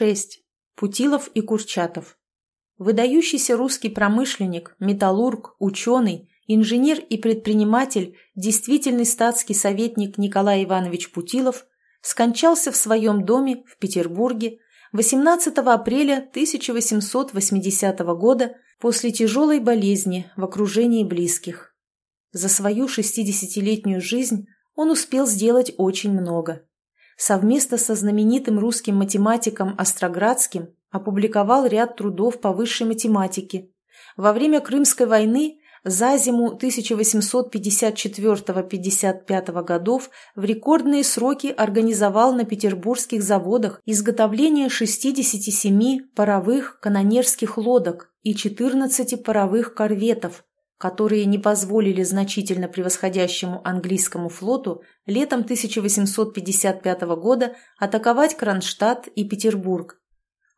6. Путилов и Курчатов. Выдающийся русский промышленник, металлург, ученый, инженер и предприниматель, действительный статский советник Николай Иванович Путилов скончался в своем доме в Петербурге 18 апреля 1880 года после тяжелой болезни в окружении близких. За свою 60-летнюю жизнь он успел сделать очень много. Совместно со знаменитым русским математиком Остроградским опубликовал ряд трудов по высшей математике. Во время Крымской войны за зиму 1854-55 годов в рекордные сроки организовал на петербургских заводах изготовление 67 паровых канонерских лодок и 14 паровых корветов, которые не позволили значительно превосходящему английскому флоту летом 1855 года атаковать Кронштадт и Петербург.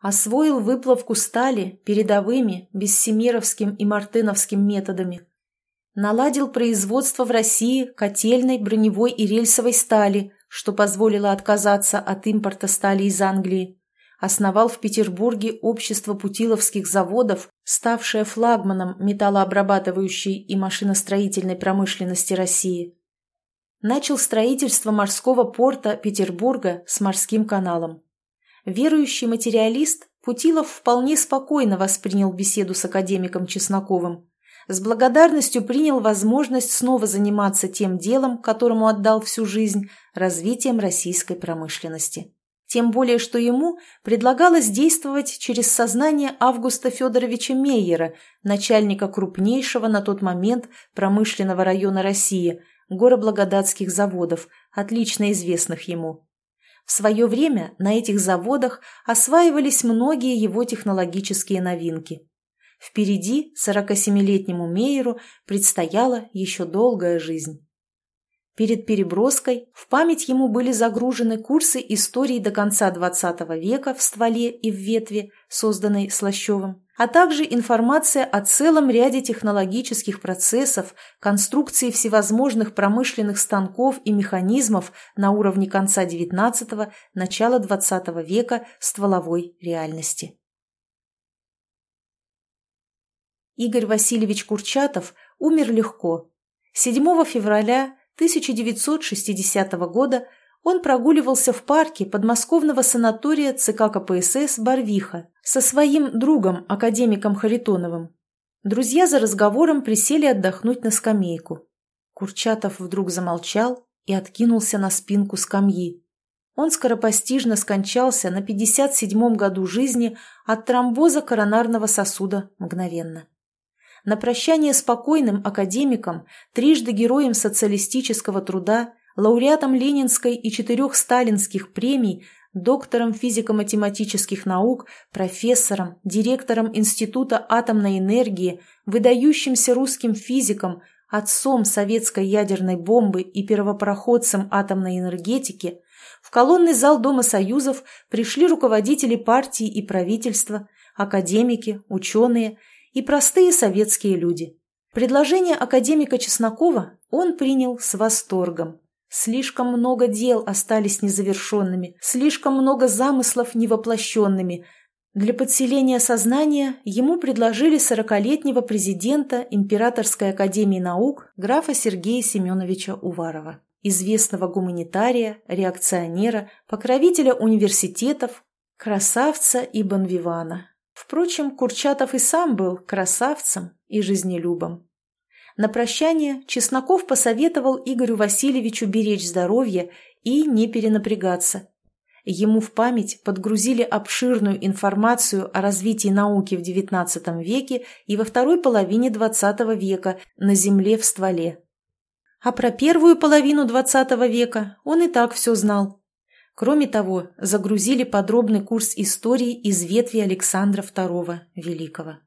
Освоил выплавку стали передовыми, бессемеровским и мартыновским методами. Наладил производство в России котельной, броневой и рельсовой стали, что позволило отказаться от импорта стали из Англии. Основал в Петербурге общество путиловских заводов, ставшее флагманом металлообрабатывающей и машиностроительной промышленности России. Начал строительство морского порта Петербурга с морским каналом. Верующий материалист Путилов вполне спокойно воспринял беседу с академиком Чесноковым. С благодарностью принял возможность снова заниматься тем делом, которому отдал всю жизнь – развитием российской промышленности. Тем более, что ему предлагалось действовать через сознание Августа Федоровича Мейера, начальника крупнейшего на тот момент промышленного района России, гороблагодатских заводов, отлично известных ему. В свое время на этих заводах осваивались многие его технологические новинки. Впереди 47-летнему Мейеру предстояла еще долгая жизнь. Перед переброской в память ему были загружены курсы истории до конца XX века в стволе и в ветве, созданной Слащевым, а также информация о целом ряде технологических процессов, конструкции всевозможных промышленных станков и механизмов на уровне конца XIX – начала XX века стволовой реальности. Игорь Васильевич Курчатов умер легко. 7 февраля 1960 года он прогуливался в парке подмосковного санатория ЦК КПСС «Барвиха» со своим другом, академиком Харитоновым. Друзья за разговором присели отдохнуть на скамейку. Курчатов вдруг замолчал и откинулся на спинку скамьи. Он скоропостижно скончался на 57-м году жизни от тромбоза коронарного сосуда мгновенно. На прощание с покойным академиком, трижды героем социалистического труда, лауреатом Ленинской и четырех сталинских премий, доктором физико-математических наук, профессором, директором Института атомной энергии, выдающимся русским физиком, отцом советской ядерной бомбы и первопроходцем атомной энергетики, в колонный зал Дома Союзов пришли руководители партии и правительства, академики, ученые и простые советские люди. Предложение академика Чеснокова он принял с восторгом. Слишком много дел остались незавершенными, слишком много замыслов невоплощенными. Для подселения сознания ему предложили сорокалетнего президента Императорской академии наук графа Сергея Семеновича Уварова, известного гуманитария, реакционера, покровителя университетов, красавца и бонвивана. Впрочем, Курчатов и сам был красавцем и жизнелюбом. На прощание Чесноков посоветовал Игорю Васильевичу беречь здоровье и не перенапрягаться. Ему в память подгрузили обширную информацию о развитии науки в XIX веке и во второй половине XX века на Земле в стволе. А про первую половину XX века он и так все знал. Кроме того, загрузили подробный курс истории из ветви Александра II Великого.